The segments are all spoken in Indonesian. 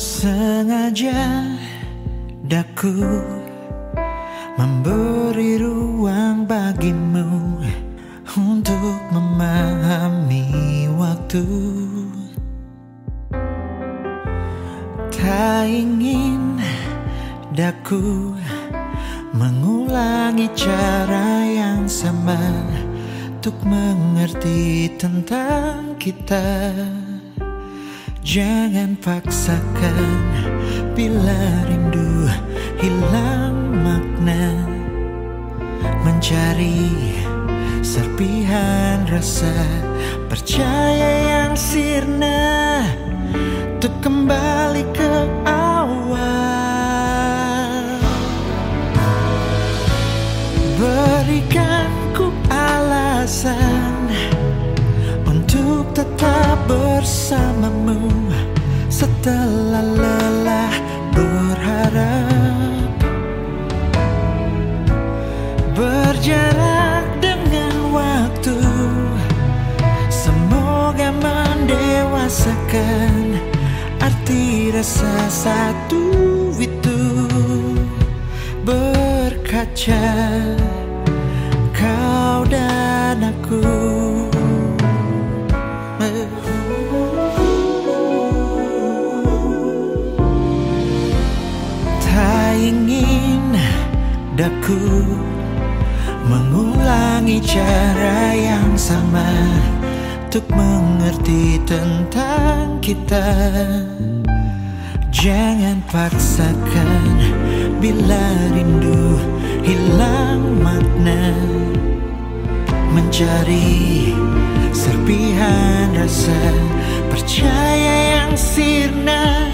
Sengaja daku memberi ruang bagimu untuk memahami waktu. Tak ingin daku mengulangi cara yang sama untuk mengerti tentang kita. Jangan paksakan bila rindu hilang makna. Mencari serpihan rasa percaya yang sirna. Untuk kembali ke bersamamu Setelah lelah berharap. Berjarak dengan waktu Semoga mendewasakan Arti rasa satu itu. Berkaca Kau dan aku daku Mengulangi cara yang sama Untuk mengerti tentang kita. Jangan paksakan Bila rindu hilang makna. Mencari serpihan rasa Percaya yang sirna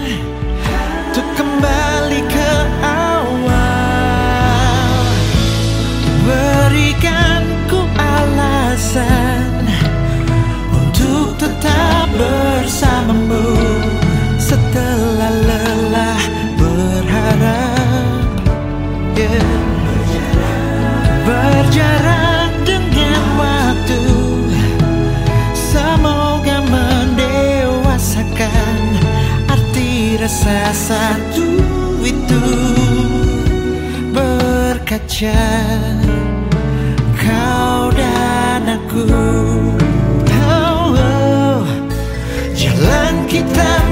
bersamamu Setelah lelah berharap yeah. Berjarak dengan waktu Semoga mendewasakan Arti rasa satu itu Berkaca Kau Jalan kita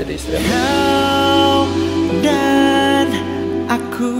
jadi istri aku? Dan aku